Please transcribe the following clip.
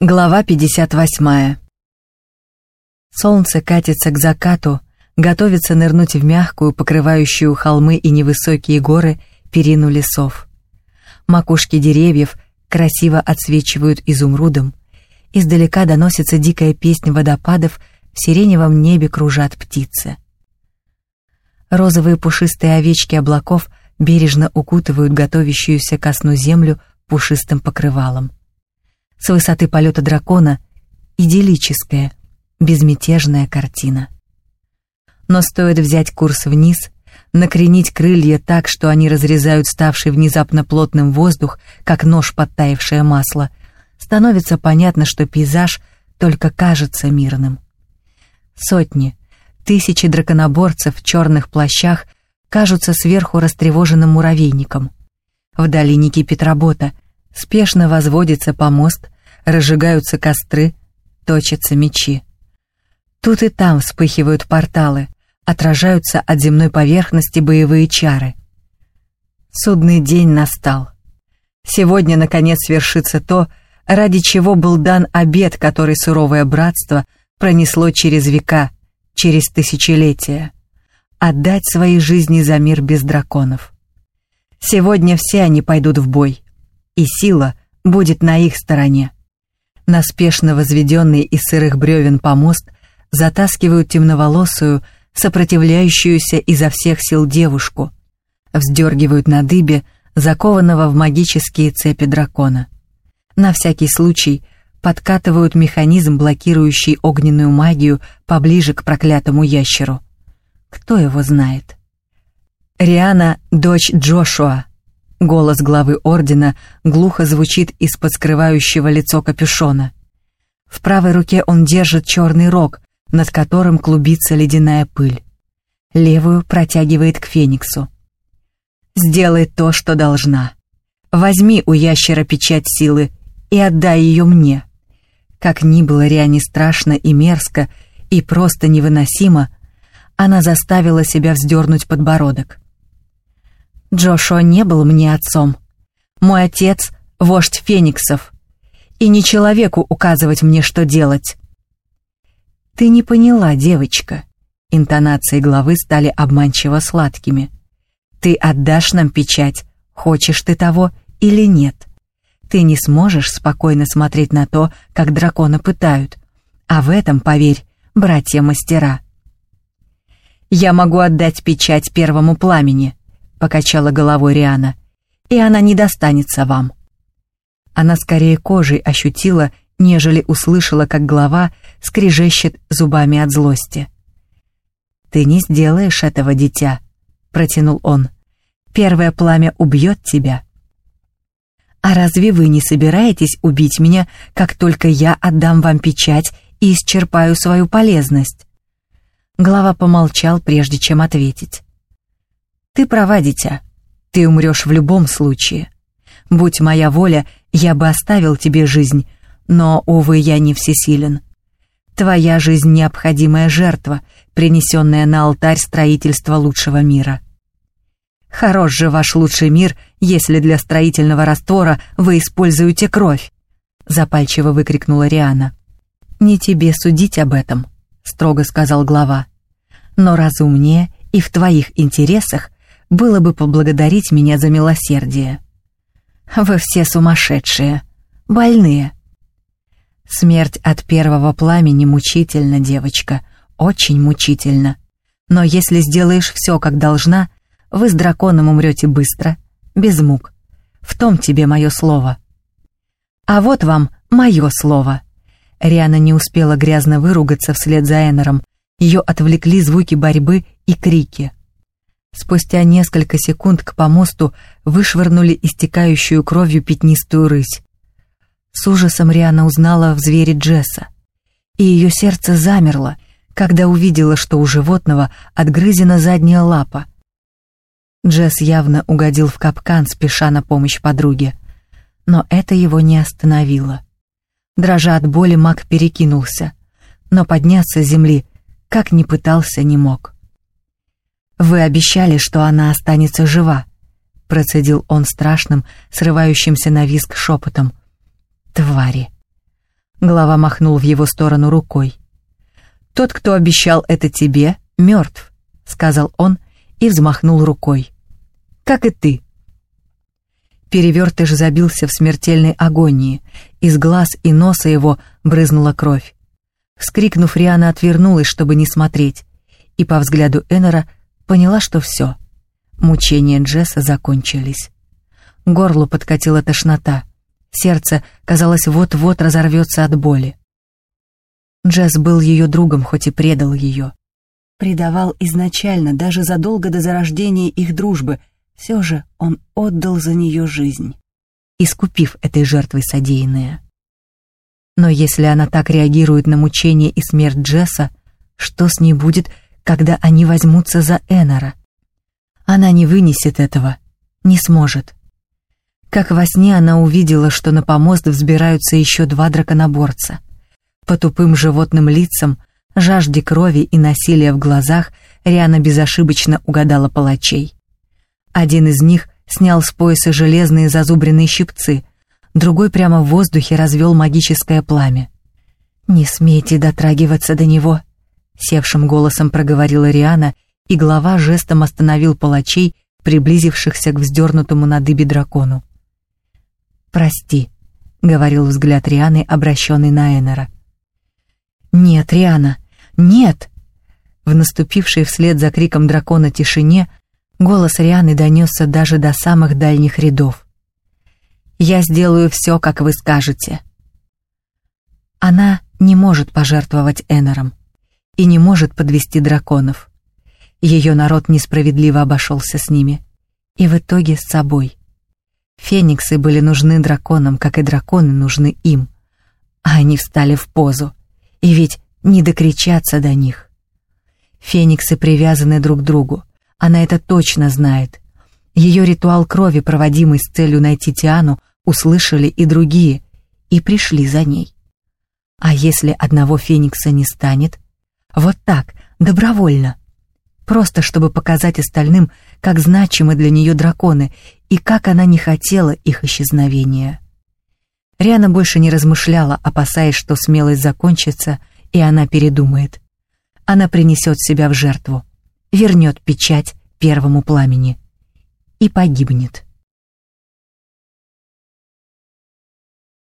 Глава 58. Солнце катится к закату, готовится нырнуть в мягкую, покрывающую холмы и невысокие горы, перину лесов. Макушки деревьев красиво отсвечивают изумрудом. Издалека доносится дикая песнь водопадов, в сиреневом небе кружат птицы. Розовые пушистые овечки облаков бережно укутывают готовящуюся ко сну землю пушистым покрывалом. С высоты полета дракона идиллическая, безмятежная картина. Но стоит взять курс вниз, накренить крылья так, что они разрезают ставший внезапно плотным воздух, как нож подтаявшее масло, становится понятно, что пейзаж только кажется мирным. Сотни, тысячи драконоборцев в черных плащах кажутся сверху растревоженным муравейником. Вдали не кипит работа, Спешно возводится помост, разжигаются костры, точатся мечи. Тут и там вспыхивают порталы, отражаются от земной поверхности боевые чары. Судный день настал. Сегодня, наконец, свершится то, ради чего был дан обед, который суровое братство пронесло через века, через тысячелетия. Отдать свои жизни за мир без драконов. Сегодня все они пойдут в бой и сила будет на их стороне. На спешно возведенный из сырых бревен помост затаскивают темноволосую, сопротивляющуюся изо всех сил девушку, вздергивают на дыбе закованного в магические цепи дракона. На всякий случай подкатывают механизм, блокирующий огненную магию поближе к проклятому ящеру. Кто его знает? Риана — дочь Джошуа, Голос главы ордена глухо звучит из-под скрывающего лицо капюшона. В правой руке он держит черный рог, над которым клубится ледяная пыль. Левую протягивает к Фениксу. «Сделай то, что должна. Возьми у ящера печать силы и отдай ее мне». Как ни было Риане страшно и мерзко, и просто невыносимо, она заставила себя вздернуть подбородок. Джошуа не был мне отцом. Мой отец — вождь фениксов. И не человеку указывать мне, что делать. Ты не поняла, девочка. Интонации главы стали обманчиво сладкими. Ты отдашь нам печать, хочешь ты того или нет. Ты не сможешь спокойно смотреть на то, как дракона пытают. А в этом, поверь, братья-мастера. Я могу отдать печать первому пламени, — покачала головой Риана, — «и она не достанется вам». Она скорее кожей ощутила, нежели услышала, как глава скрежещет зубами от злости. «Ты не сделаешь этого, дитя», — протянул он. «Первое пламя убьет тебя». «А разве вы не собираетесь убить меня, как только я отдам вам печать и исчерпаю свою полезность?» Глава помолчал, прежде чем ответить. Ты права, дитя. Ты умрешь в любом случае. Будь моя воля, я бы оставил тебе жизнь, но, увы, я не всесилен. Твоя жизнь — необходимая жертва, принесенная на алтарь строительства лучшего мира. Хорош же ваш лучший мир, если для строительного раствора вы используете кровь, запальчиво выкрикнула Риана. Не тебе судить об этом, строго сказал глава. Но разумнее и в твоих интересах было бы поблагодарить меня за милосердие. Вы все сумасшедшие, больные. Смерть от первого пламени мучительно, девочка, очень мучительно. Но если сделаешь все, как должна, вы с драконом умрете быстро, без мук. В том тебе мое слово. А вот вам мое слово. Риана не успела грязно выругаться вслед за Энером. Ее отвлекли звуки борьбы и крики. Спустя несколько секунд к помосту вышвырнули истекающую кровью пятнистую рысь. С ужасом Риана узнала в звере Джесса. И ее сердце замерло, когда увидела, что у животного отгрызена задняя лапа. Джесс явно угодил в капкан, спеша на помощь подруге. Но это его не остановило. Дрожа от боли, маг перекинулся, но подняться с земли, как ни пытался, не мог. «Вы обещали, что она останется жива», — процедил он страшным, срывающимся на виск шепотом. «Твари!» Глава махнул в его сторону рукой. «Тот, кто обещал это тебе, мертв», — сказал он и взмахнул рукой. «Как и ты». Перевертыш забился в смертельной агонии, из глаз и носа его брызнула кровь. Вскрикнув, Риана отвернулась, чтобы не смотреть, и по взгляду Эннера поняла, что все. Мучения Джесса закончились. Горлу подкатила тошнота. Сердце, казалось, вот-вот разорвется от боли. Джесс был ее другом, хоть и предал ее. Предавал изначально, даже задолго до зарождения их дружбы, все же он отдал за нее жизнь, искупив этой жертвой содеянное. Но если она так реагирует на мучение и смерть Джесса, что с ней будет, когда они возьмутся за Эннера? Она не вынесет этого, не сможет. Как во сне она увидела, что на помост взбираются еще два драконоборца. По тупым животным лицам, жажде крови и насилия в глазах Риана безошибочно угадала палачей. Один из них снял с пояса железные зазубренные щипцы, другой прямо в воздухе развел магическое пламя. «Не смейте дотрагиваться до него», — севшим голосом проговорила Риана — и глава жестом остановил палачей, приблизившихся к вздернутому на дыбе дракону. «Прости», — говорил взгляд Рианы, обращенный на Эннера. «Нет, Риана, нет!» В наступившей вслед за криком дракона тишине голос Рианы донесся даже до самых дальних рядов. «Я сделаю все, как вы скажете». Она не может пожертвовать Эннером и не может подвести драконов. Ее народ несправедливо обошелся с ними. И в итоге с собой. Фениксы были нужны драконам, как и драконы нужны им. А они встали в позу. И ведь не докричаться до них. Фениксы привязаны друг к другу. Она это точно знает. Ее ритуал крови, проводимый с целью найти Тиану, услышали и другие, и пришли за ней. А если одного феникса не станет? Вот так, добровольно просто чтобы показать остальным, как значимы для нее драконы и как она не хотела их исчезновения. Риана больше не размышляла, опасаясь, что смелость закончится, и она передумает. Она принесет себя в жертву, вернет печать первому пламени и погибнет.